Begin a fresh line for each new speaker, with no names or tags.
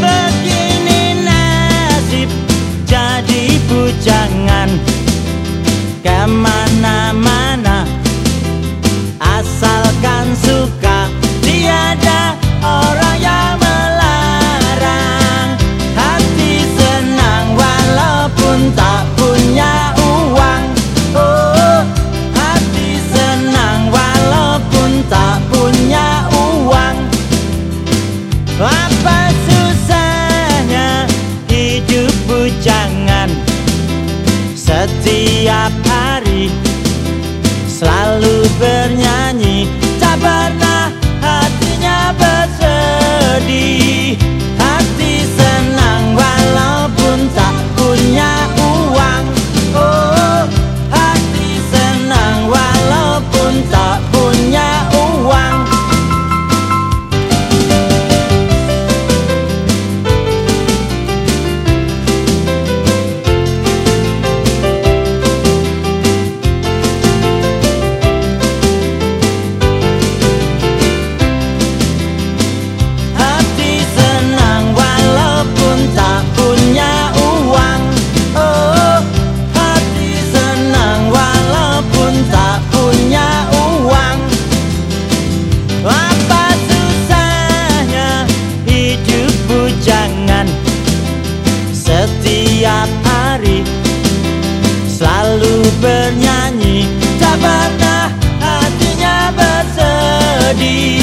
begini nasib jadi bujangan. Ke mana Setiap hari selalu bernyanyi pernah hatinya bersedih